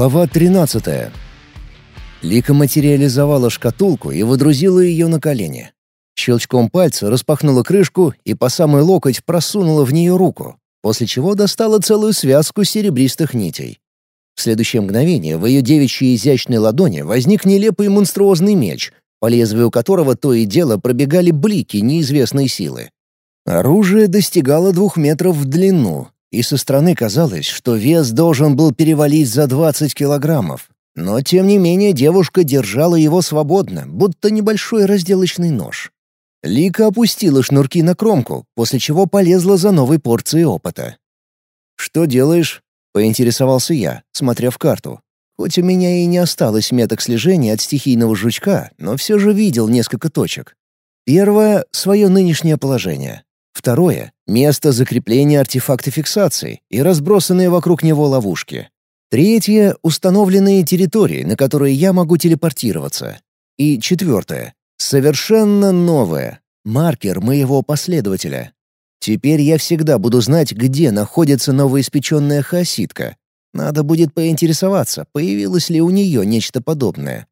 Глава 13. Лика материализовала шкатулку и выдрузила ее на колени. Щелчком пальца распахнула крышку и по самый локоть просунула в нее руку, после чего достала целую связку серебристых нитей. В следующее мгновение в ее девичьей изящной ладони возник нелепый монструозный меч, по лезвию которого то и дело пробегали блики неизвестной силы. Оружие достигало двух метров в длину, и со стороны казалось, что вес должен был перевалить за 20 килограммов. Но, тем не менее, девушка держала его свободно, будто небольшой разделочный нож. Лика опустила шнурки на кромку, после чего полезла за новой порцией опыта. «Что делаешь?» — поинтересовался я, смотря в карту. Хоть у меня и не осталось меток слежения от стихийного жучка, но все же видел несколько точек. Первое — свое нынешнее положение. Второе — место закрепления артефакта фиксации и разбросанные вокруг него ловушки. Третье — установленные территории, на которые я могу телепортироваться. И четвертое — совершенно новое — маркер моего последователя. Теперь я всегда буду знать, где находится новоиспеченная хаоситка. Надо будет поинтересоваться, появилось ли у нее нечто подобное.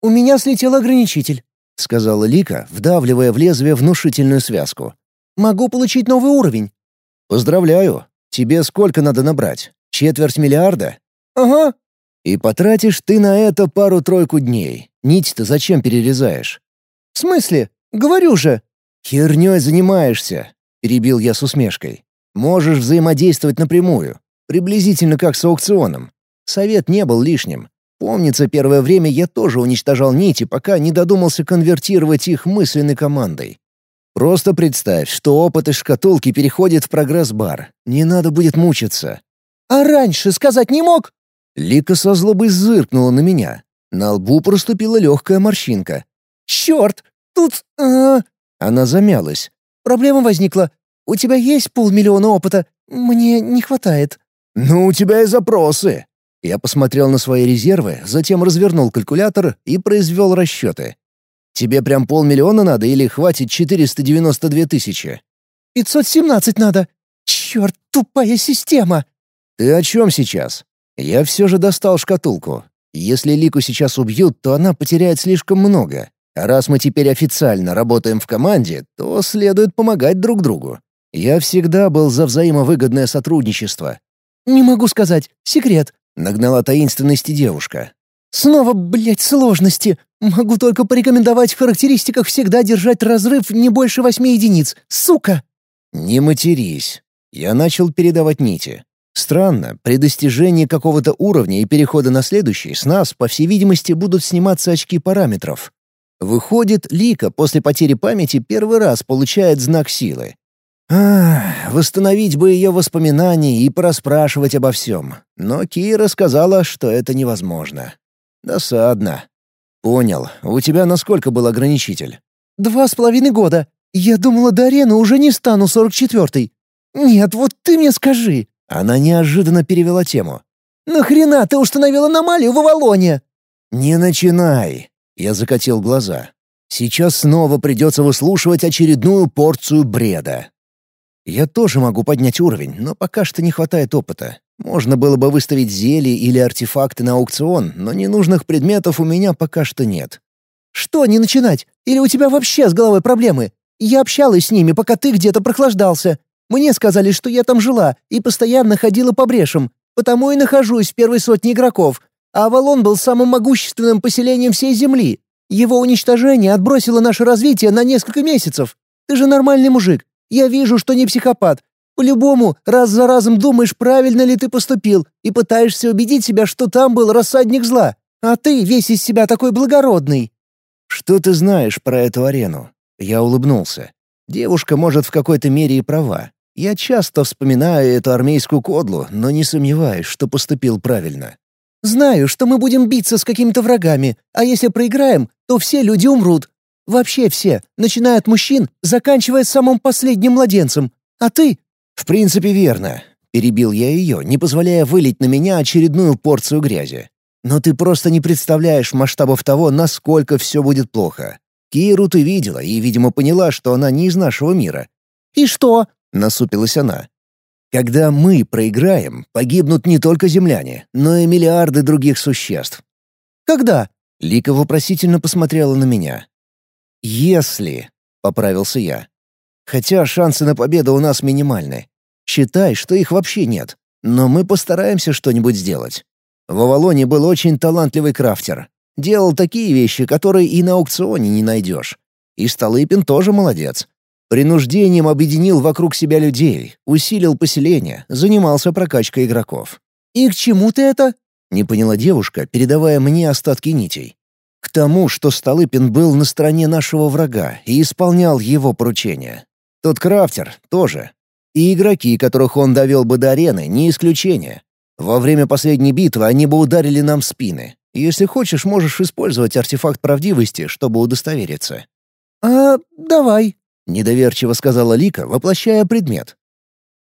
«У меня слетел ограничитель», — сказала Лика, вдавливая в лезвие внушительную связку. Могу получить новый уровень». «Поздравляю. Тебе сколько надо набрать? Четверть миллиарда?» «Ага». «И потратишь ты на это пару-тройку дней. Нить-то зачем перерезаешь?» «В смысле? Говорю же». «Хернёй занимаешься», — перебил я с усмешкой. «Можешь взаимодействовать напрямую, приблизительно как с аукционом. Совет не был лишним. Помнится, первое время я тоже уничтожал нити, пока не додумался конвертировать их мысленной командой. Просто представь, что опыт из шкатулки переходит в прогресс-бар. Не надо будет мучиться. «А раньше сказать не мог?» Лика со злобой зыркнула на меня. На лбу проступила легкая морщинка. «Черт! Тут...» а... Она замялась. «Проблема возникла. У тебя есть полмиллиона опыта. Мне не хватает». «Ну, у тебя и запросы». Я посмотрел на свои резервы, затем развернул калькулятор и произвел расчеты. Тебе прям полмиллиона надо или хватит 492 тысячи?» «517 надо. Черт, тупая система!» «Ты о чем сейчас?» Я все же достал шкатулку. Если Лику сейчас убьют, то она потеряет слишком много. А раз мы теперь официально работаем в команде, то следует помогать друг другу. Я всегда был за взаимовыгодное сотрудничество. «Не могу сказать. Секрет», — нагнала таинственности девушка. «Снова, блядь, сложности. Могу только порекомендовать в характеристиках всегда держать разрыв не больше восьми единиц. Сука!» «Не матерись». Я начал передавать нити. Странно, при достижении какого-то уровня и перехода на следующий с нас, по всей видимости, будут сниматься очки параметров. Выходит, Лика после потери памяти первый раз получает знак силы. Ах, восстановить бы ее воспоминания и пораспрашивать обо всем. Но Кира сказала, что это невозможно. Досадно. «Понял. У тебя насколько был ограничитель?» «Два с половиной года. Я думала, до арены уже не стану сорок четвертый. Нет, вот ты мне скажи». Она неожиданно перевела тему. «Нахрена ты установил аномалию в Авалоне?» «Не начинай!» Я закатил глаза. «Сейчас снова придется выслушивать очередную порцию бреда. Я тоже могу поднять уровень, но пока что не хватает опыта. Можно было бы выставить зелья или артефакты на аукцион, но ненужных предметов у меня пока что нет. «Что не начинать? Или у тебя вообще с головой проблемы? Я общалась с ними, пока ты где-то прохлаждался. Мне сказали, что я там жила и постоянно ходила по брешам, потому и нахожусь в первой сотне игроков. А Авалон был самым могущественным поселением всей Земли. Его уничтожение отбросило наше развитие на несколько месяцев. Ты же нормальный мужик. Я вижу, что не психопат, по-любому, раз за разом думаешь, правильно ли ты поступил, и пытаешься убедить себя, что там был рассадник зла. А ты весь из себя такой благородный». «Что ты знаешь про эту арену?» Я улыбнулся. Девушка, может, в какой-то мере и права. Я часто вспоминаю эту армейскую кодлу, но не сомневаюсь, что поступил правильно. «Знаю, что мы будем биться с какими-то врагами, а если проиграем, то все люди умрут. Вообще все, начиная от мужчин, заканчивая самым последним младенцем. А ты «В принципе, верно», — перебил я ее, не позволяя вылить на меня очередную порцию грязи. «Но ты просто не представляешь масштабов того, насколько все будет плохо. Киру ты видела и, видимо, поняла, что она не из нашего мира». «И что?» — насупилась она. Когда мы проиграем, погибнут не только земляне, но и миллиарды других существ. Когда? Лика вопросительно посмотрела на меня. «Если», — поправился я. «Хотя шансы на победу у нас минимальны. Считай, что их вообще нет. Но мы постараемся что-нибудь сделать. В Авалоне был очень талантливый крафтер. Делал такие вещи, которые и на аукционе не найдешь. И Столыпин тоже молодец. Принуждением объединил вокруг себя людей, усилил поселение, занимался прокачкой игроков. «И к чему ты это?» — не поняла девушка, передавая мне остатки нитей. «К тому, что Столыпин был на стороне нашего врага и исполнял его поручения. Тот крафтер тоже. И игроки, которых он довел бы до арены, не исключение. Во время последней битвы они бы ударили нам в спины. Если хочешь, можешь использовать артефакт правдивости, чтобы удостовериться». «А, давай», Недоверчиво сказала Лика, воплощая предмет.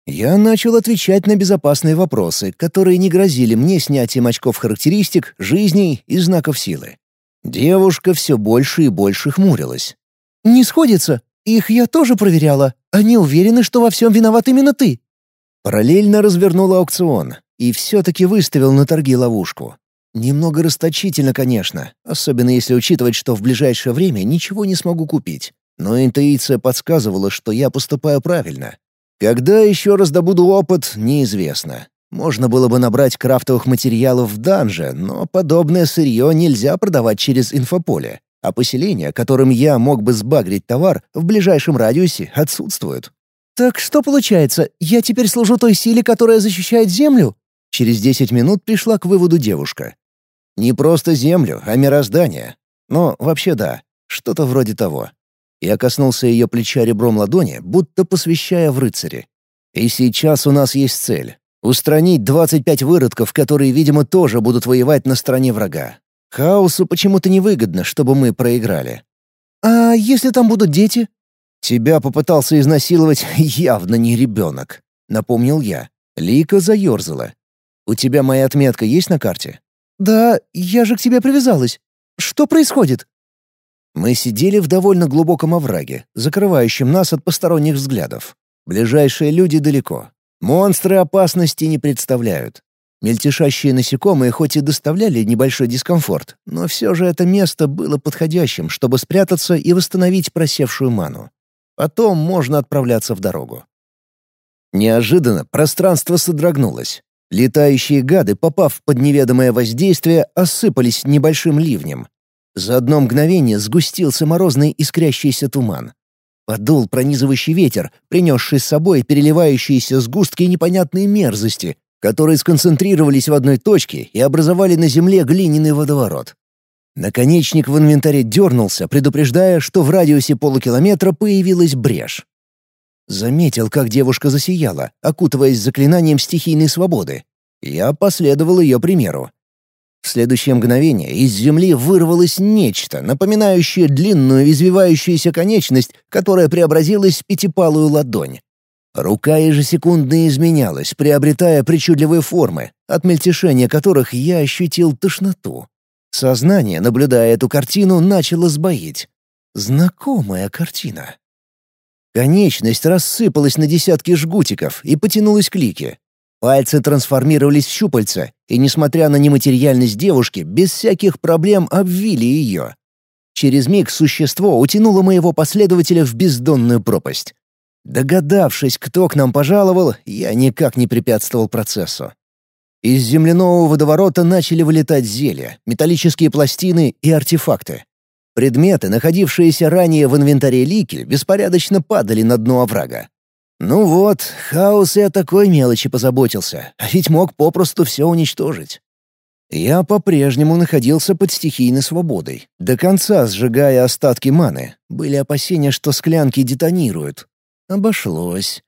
Я начал отвечать на безопасные вопросы, которые не грозили мне снятием очков характеристик, жизней и знаков силы. Девушка все больше и больше хмурилась. «Не сходится. Их я тоже проверяла. Они уверены, что во всем виноват именно ты». Параллельно развернул аукцион и все-таки выставил на торги ловушку. Немного расточительно, конечно, особенно если учитывать, что в ближайшее время ничего не смогу купить. Но интуиция подсказывала, что я поступаю правильно. Когда еще раз добуду опыт, неизвестно. Можно было бы набрать крафтовых материалов в данже, но подобное сырье нельзя продавать через инфополе, а поселения, которым я мог бы сбагрить товар, в ближайшем радиусе отсутствуют. «Так что получается, я теперь служу той силе, которая защищает Землю?» Через десять минут пришла к выводу девушка. «Не просто Землю, а мироздание. Но вообще да, что-то вроде того. Я коснулся ее плеча ребром ладони, будто посвящая в рыцаре. И сейчас у нас есть цель — устранить 25 выродков, которые, видимо, тоже будут воевать на стороне врага. Хаосу почему-то невыгодно, чтобы мы проиграли. «А если там будут дети?» «Тебя попытался изнасиловать явно не ребенок», — напомнил я. Лика заерзала. «У тебя моя отметка есть на карте?» «Да, я же к тебе привязалась. Что происходит?» Мы сидели в довольно глубоком овраге, закрывающем нас от посторонних взглядов. Ближайшие люди далеко. Монстры опасности не представляют. Мельтешащие насекомые хоть и доставляли небольшой дискомфорт, но все же это место было подходящим, чтобы спрятаться и восстановить просевшую ману. Потом можно отправляться в дорогу. Неожиданно пространство содрогнулось. Летающие гады, попав под неведомое воздействие, осыпались небольшим ливнем, за одно мгновение сгустился морозный искрящийся туман. Подул пронизывающий ветер, принесший с собой переливающиеся сгустки непонятной мерзости, которые сконцентрировались в одной точке и образовали на земле глиняный водоворот. Наконечник в инвентаре дернулся, предупреждая, что в радиусе полукилометра появилась брешь. Заметил, как девушка засияла, окутываясь заклинанием стихийной свободы. Я последовал ее примеру. В следующее мгновение из земли вырвалось нечто, напоминающее длинную извивающуюся конечность, которая преобразилась в пятипалую ладонь. Рука ежесекундно изменялась, приобретая причудливые формы, от мельтешения которых я ощутил тошноту. Сознание, наблюдая эту картину, начало сбоить. Знакомая картина. Конечность рассыпалась на десятки жгутиков и потянулась к Лике. Пальцы трансформировались в щупальца, и, несмотря на нематериальность девушки, без всяких проблем обвили ее. Через миг существо утянуло моего последователя в бездонную пропасть. Догадавшись, кто к нам пожаловал, я никак не препятствовал процессу. Из земляного водоворота начали вылетать зелья, металлические пластины и артефакты. Предметы, находившиеся ранее в инвентаре Лики, беспорядочно падали на дно оврага. Ну вот, хаос и о такой мелочи позаботился, а ведь мог попросту все уничтожить. Я по-прежнему находился под стихийной свободой, до конца сжигая остатки маны. Были опасения, что склянки детонируют. Обошлось.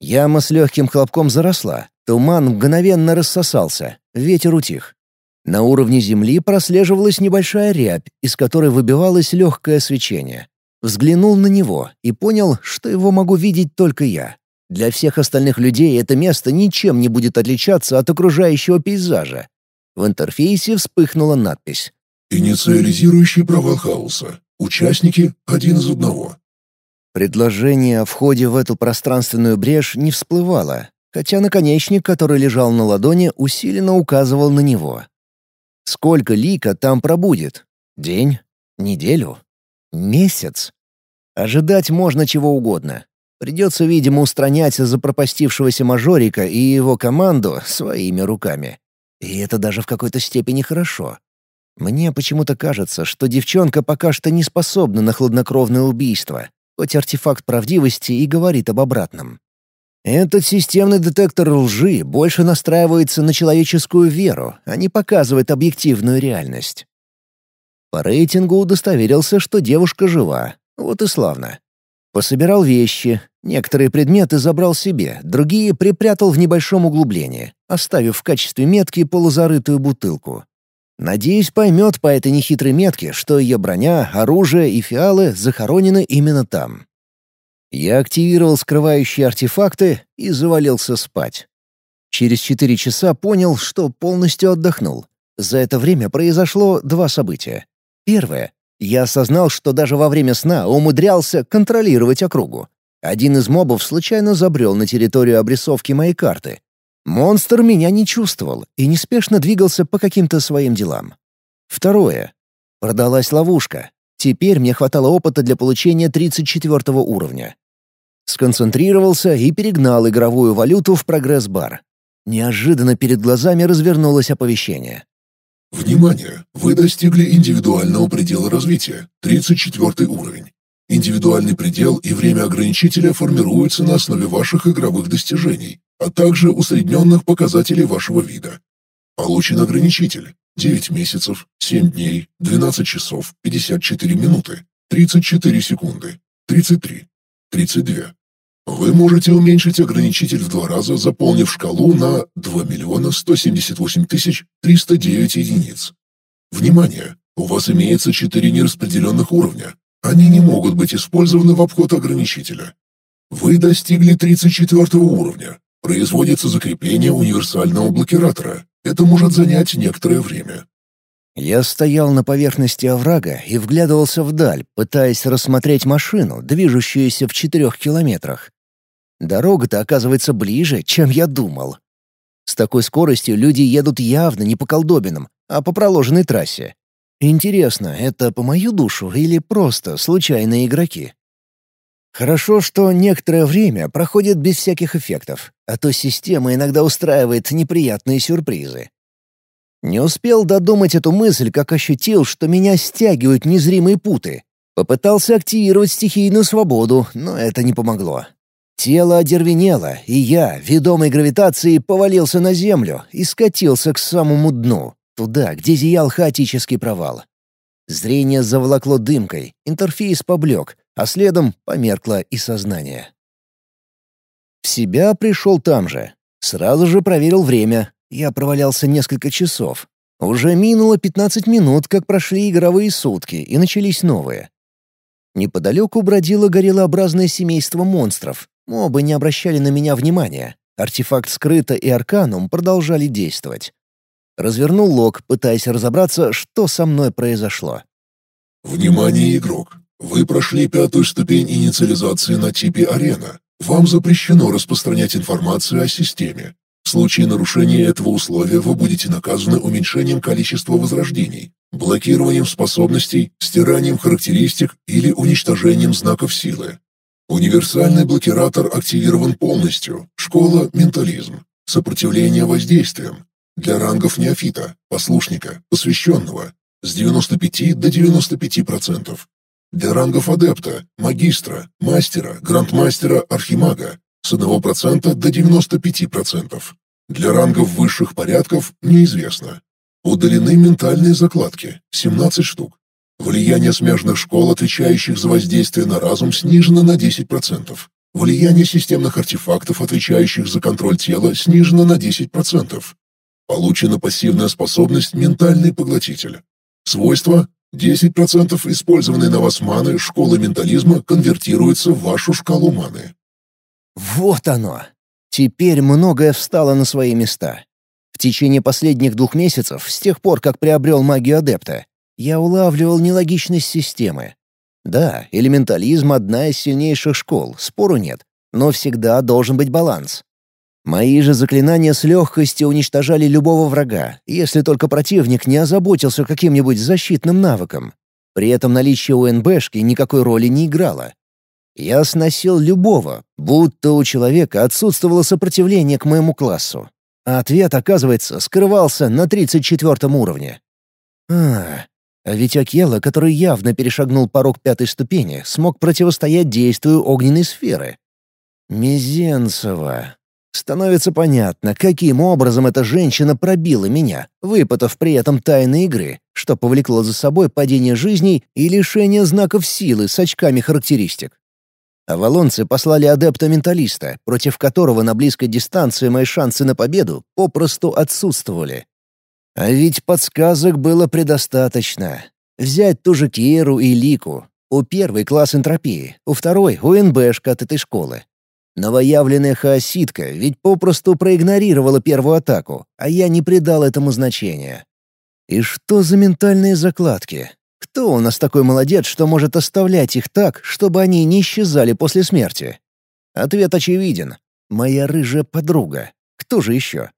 Яма с легким хлопком заросла, туман мгновенно рассосался, ветер утих. На уровне земли прослеживалась небольшая рябь, из которой выбивалось легкое свечение. Взглянул на него и понял, что его могу видеть только я. Для всех остальных людей это место ничем не будет отличаться от окружающего пейзажа. В интерфейсе вспыхнула надпись. «Инициализирующий провал хаоса. Участники один из одного». Предложение о входе в эту пространственную брешь не всплывало, хотя наконечник, который лежал на ладони, усиленно указывал на него. Сколько лика там пробудет? День? Неделю? Месяц? Ожидать можно чего угодно. Придется, видимо, устранять запропастившегося мажорика и его команду своими руками. И это даже в какой-то степени хорошо. Мне почему-то кажется, что девчонка пока что не способна на хладнокровное убийство, хоть артефакт правдивости и говорит об обратном. Этот системный детектор лжи больше настраивается на человеческую веру, а не показывает объективную реальность. По рейтингу удостоверился, что девушка жива. Вот и славно. Пособирал вещи, некоторые предметы забрал себе, другие припрятал в небольшом углублении, оставив в качестве метки полузарытую бутылку. Надеюсь, поймет по этой нехитрой метке, что ее броня, оружие и фиалы захоронены именно там. Я активировал скрывающие артефакты и завалился спать. Через четыре часа понял, что полностью отдохнул. За это время произошло два события. Первое. Я осознал, что даже во время сна умудрялся контролировать округу. Один из мобов случайно забрел на территорию обрисовки моей карты. Монстр меня не чувствовал и неспешно двигался по каким-то своим делам. Второе. Продалась ловушка. Теперь мне хватало опыта для получения 34 уровня. Сконцентрировался и перегнал игровую валюту в прогресс-бар. Неожиданно перед глазами развернулось оповещение. Внимание! Вы достигли индивидуального предела развития, 34 уровень. Индивидуальный предел и время ограничителя формируются на основе ваших игровых достижений, а также усредненных показателей вашего вида. Получен ограничитель 9 месяцев, 7 дней, 12 часов, 54 минуты, 34 секунды, 33, 32. Вы можете уменьшить ограничитель в два раза, заполнив шкалу на 2 миллиона 178 тысяч 309 единиц. Внимание! У вас имеется 4 нераспределенных уровня. Они не могут быть использованы в обход ограничителя. Вы достигли 34 уровня. Производится закрепление универсального блокиратора. Это может занять некоторое время. Я стоял на поверхности оврага и вглядывался вдаль, пытаясь рассмотреть машину, движущуюся в четырех километрах. Дорога-то оказывается ближе, чем я думал. С такой скоростью люди едут явно не по колдобинам, а по проложенной трассе. Интересно, это по мою душу или просто случайные игроки? Хорошо, что некоторое время проходит без всяких эффектов, а то система иногда устраивает неприятные сюрпризы. Не успел додумать эту мысль, как ощутил, что меня стягивают незримые путы. Попытался активировать стихийную свободу, но это не помогло. Тело одервенело, и я, ведомой гравитацией, повалился на землю и скатился к самому дну, туда, где зиял хаотический провал. Зрение заволокло дымкой, интерфейс поблек, а следом померкло и сознание. В себя пришел там же. Сразу же проверил время. Я провалялся несколько часов. Уже минуло 15 минут, как прошли игровые сутки, и начались новые. Неподалеку бродило горелообразное семейство монстров, Мобы не обращали на меня внимания. Артефакт скрыто и арканум продолжали действовать. Развернул лог, пытаясь разобраться, что со мной произошло. «Внимание, игрок! Вы прошли пятую ступень инициализации на типе «Арена». Вам запрещено распространять информацию о системе. В случае нарушения этого условия вы будете наказаны уменьшением количества возрождений, блокированием способностей, стиранием характеристик или уничтожением знаков силы. Универсальный блокиратор активирован полностью. Школа «Ментализм». Сопротивление воздействиям. Для рангов неофита, послушника, посвященного. С 95 до 95%. Для рангов адепта, магистра, мастера, грандмастера, архимага. С 1% до 95%. Для рангов высших порядков неизвестно. Удалены ментальные закладки, 17 штук. Влияние смежных школ, отвечающих за воздействие на разум, снижено на 10%. Влияние системных артефактов, отвечающих за контроль тела, снижено на 10%. Получена пассивная способность «Ментальный поглотитель». Свойства 10% использованной на вас маны школы ментализма конвертируются в вашу шкалу маны. Вот оно. Теперь многое встало на свои места. В течение последних двух месяцев, с тех пор, как приобрел магию адепта, я улавливал нелогичность системы. Да, элементализм — одна из сильнейших школ, спору нет, но всегда должен быть баланс. Мои же заклинания с легкостью уничтожали любого врага, если только противник не озаботился каким-нибудь защитным навыком. При этом наличие УНБшки никакой роли не играло. Я сносил любого, будто у человека отсутствовало сопротивление к моему классу. А ответ, оказывается, скрывался на 34 уровне. А, а ведь Акела, который явно перешагнул порог пятой ступени, смог противостоять действию огненной сферы. Мизенцева. Становится понятно, каким образом эта женщина пробила меня, выпотав при этом тайны игры, что повлекло за собой падение жизней и лишение знаков силы с очками характеристик. Авалонцы послали адепта-менталиста, против которого на близкой дистанции мои шансы на победу попросту отсутствовали. А ведь подсказок было предостаточно. Взять ту же Киеру и Лику. У первой класс энтропии, у второй — УНБшка от этой школы. Новоявленная хаоситка ведь попросту проигнорировала первую атаку, а я не придал этому значения. И что за ментальные закладки? Кто у нас такой молодец, что может оставлять их так, чтобы они не исчезали после смерти? Ответ очевиден. Моя рыжая подруга. Кто же еще?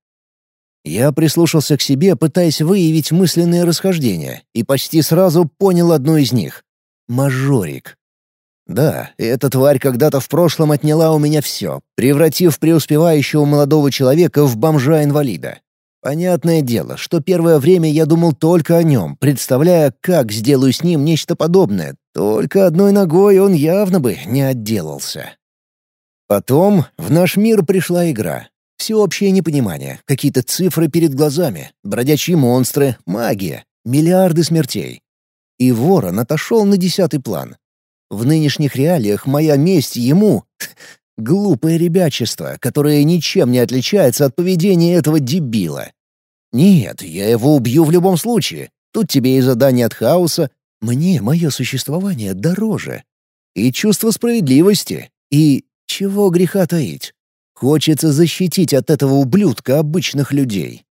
Я прислушался к себе, пытаясь выявить мысленные расхождения, и почти сразу понял одну из них. Мажорик. Да, эта тварь когда-то в прошлом отняла у меня все, превратив преуспевающего молодого человека в бомжа-инвалида. Понятное дело, что первое время я думал только о нем, представляя, как сделаю с ним нечто подобное. Только одной ногой он явно бы не отделался. Потом в наш мир пришла игра. Всеобщее непонимание, какие-то цифры перед глазами, бродячие монстры, магия, миллиарды смертей. И ворон отошел на десятый план. В нынешних реалиях моя месть ему Глупое ребячество, которое ничем не отличается от поведения этого дебила. Нет, я его убью в любом случае. Тут тебе и задание от хаоса. Мне мое существование дороже. И чувство справедливости. И чего греха таить? Хочется защитить от этого ублюдка обычных людей.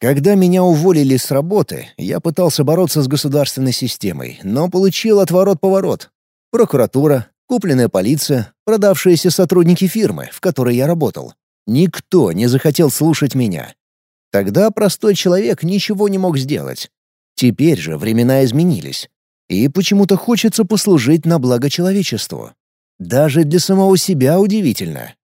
Когда меня уволили с работы, я пытался бороться с государственной системой, но получил отворот-поворот. Прокуратура, Купленная полиция, продавшиеся сотрудники фирмы, в которой я работал. Никто не захотел слушать меня. Тогда простой человек ничего не мог сделать. Теперь же времена изменились. И почему-то хочется послужить на благо человечеству. Даже для самого себя удивительно.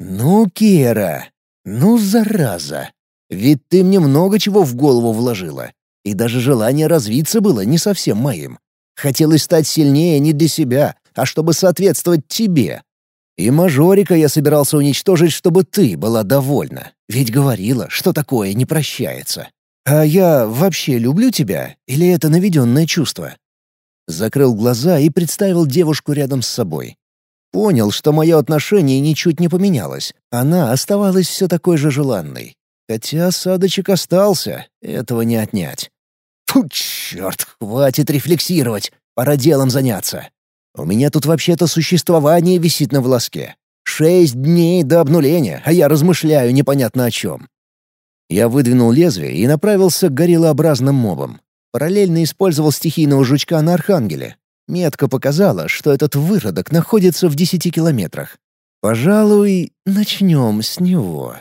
«Ну, Кера, ну, зараза! Ведь ты мне много чего в голову вложила. И даже желание развиться было не совсем моим. Хотелось стать сильнее не для себя, а чтобы соответствовать тебе. И мажорика я собирался уничтожить, чтобы ты была довольна. Ведь говорила, что такое не прощается. А я вообще люблю тебя, или это наведенное чувство? Закрыл глаза и представил девушку рядом с собой. Понял, что мое отношение ничуть не поменялось. Она оставалась все такой же желанной. Хотя осадочек остался, этого не отнять. Фу, черт, хватит рефлексировать, пора делом заняться. У меня тут вообще-то существование висит на волоске. Шесть дней до обнуления, а я размышляю непонятно о чем. Я выдвинул лезвие и направился к гориллообразным мобам. Параллельно использовал стихийного жучка на Архангеле. Метка показала, что этот выродок находится в десяти километрах. Пожалуй, начнем с него.